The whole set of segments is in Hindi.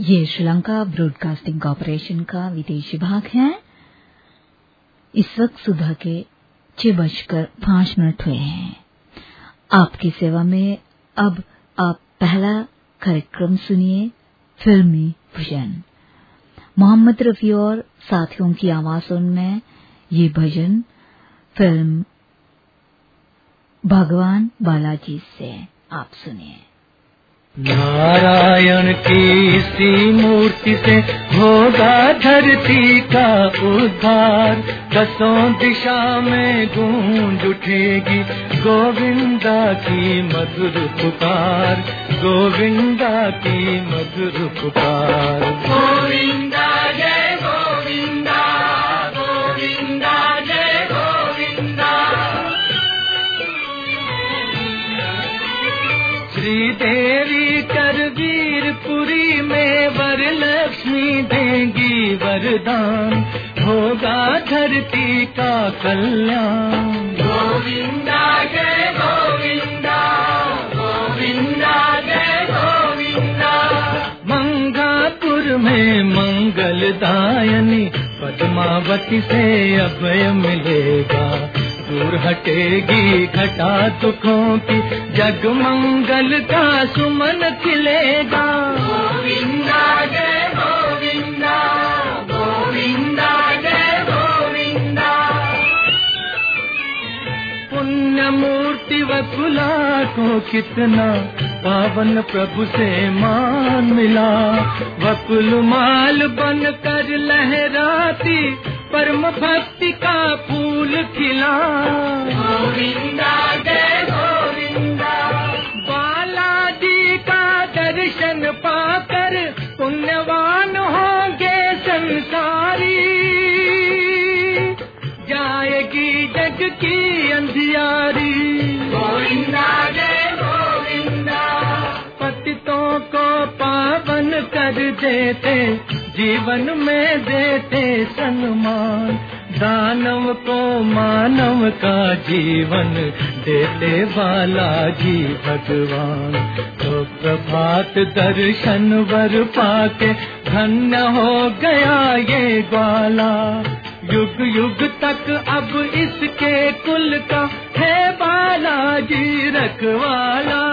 ये श्रीलंका ब्रॉडकास्टिंग कॉरपोरेशन का विदेश विभाग है। इस वक्त सुबह के छह बजकर पाँच मिनट हुए हैं। आपकी सेवा में अब आप पहला कार्यक्रम सुनिए, फिल्मी भजन। मोहम्मद रफी और साथियों की आवाजों में ये भजन फ़िल्म भगवान बालाजी से आप सुनिए। नारायण की इसी मूर्ति से होगा धरती का उद्धार। दसों दिशा में गूंज उठेगी गोविंदा की मधुर पुकार। गोविंदा की मधुर पुकार। गोविंदा श्रीदेवी करवीरपुरी में वर लक्ष्मी देंगी वरदान। होगा धरती का कल्याण। गोविंदा जय गोविंदा गोविंदा जय गोविंदा। मंगापुर में मंगल मंगलदायनी पद्मावती से अभय मिलेगा। दूर हटेगी घटा दुखों की। जग मंगल का सुमन खिलेगा। गोविंदा जय गोविंदा गोविंदा जय गोविंदा। पुण्य मूर्ति वकुला को कितना पावन प्रभु से मान मिला। वकुल माल बन कर लहराती परम भक्ति का फूल खिला। गोविंदा जय गोविंदा। बालाजी का दर्शन पाकर पुण्यवान होंगे संसारी। जाएगी जग की अंधियारी। गोविंदा जय गोविंदा। पतितों को पावन कर देते जीवन में देते सम्मान दानव को मानव का जीवन देते वाला जी भगवान। तो प्रभात दर्शन वर पाके धन्य हो गया ये ग्वाला। युग युग तक अब इसके कुल का है बालाजी रखवाला।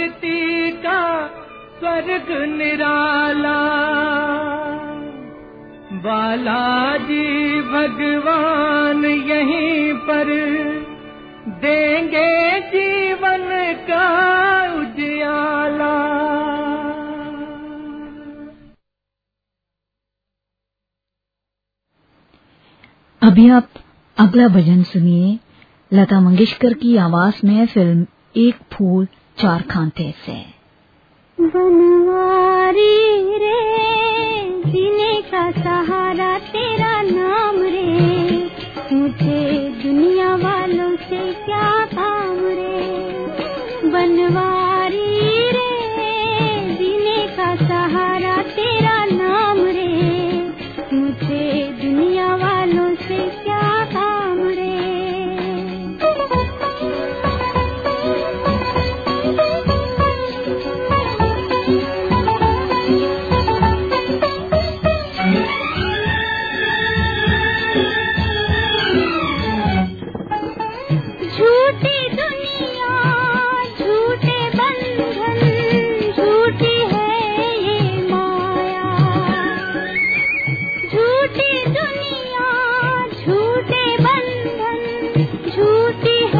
धरती का स्वर्ग निराला। बालाजी भगवान यहीं पर देंगे जीवन का उजियाला। अभी आप अगला भजन सुनिए। लता मंगेशकर की आवाज़ में फ़िल्म एक फूल चार खांते से। बनवारी रे जीने का सहारा तेरा नाम रे। मुझे दुनिया वालों से क्या काम रे? बनवारी झूठी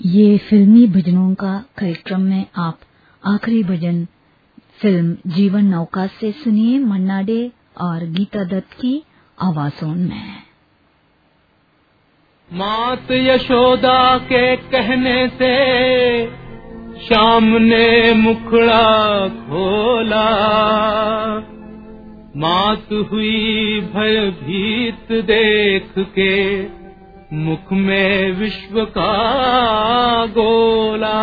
ये फिल्मी भजनों का कार्यक्रम में आप आखिरी भजन फ़िल्म जीवन नौका से सुनिए मन्ना डे और गीता दत्त की आवाजों में। मात यशोदा के कहने से शाम ने मुखड़ा खोला। मात हुई भयभीत देख के मुख में विश्व का गोला।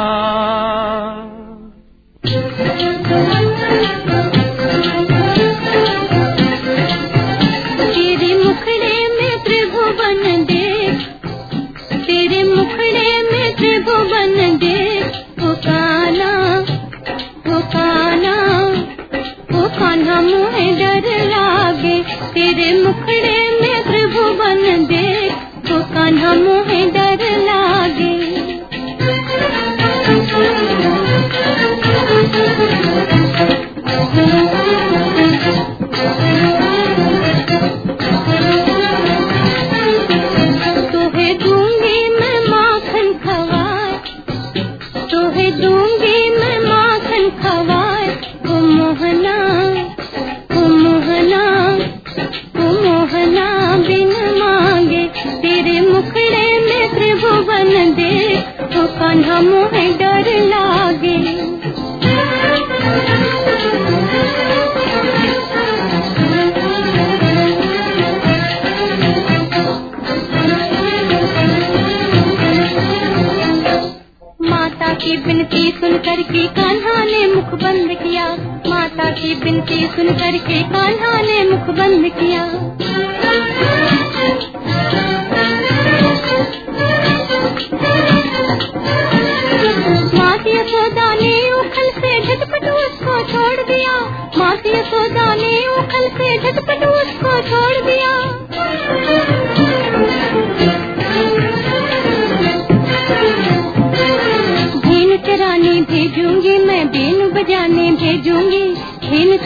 की सुन करके कान्हा ने मुख बंद किया।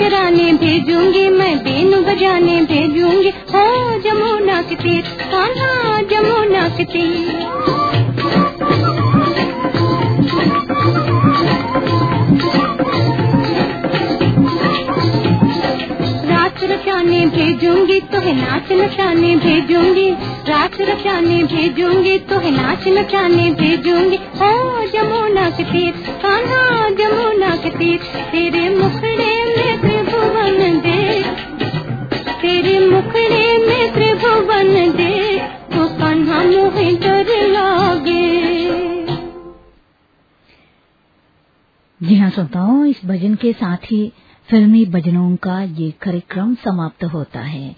चराने भेजूँगी, मैं बेन बजाने भेजूँगी। हो जमुना के तीर कान्हा जमुना के तीर। रचाने भेजूँगी तो है नाच नचाने भेजूँगी। रात रचाने भेजूँगी तो है नाच नचाने भेजूँगी। ओ जमुना के तीर कान्हा जमुना के तीर। तेरे मुखड़े श्रोताओं इस भजन के साथ ही फिल्मी भजनों का ये कार्यक्रम समाप्त होता है।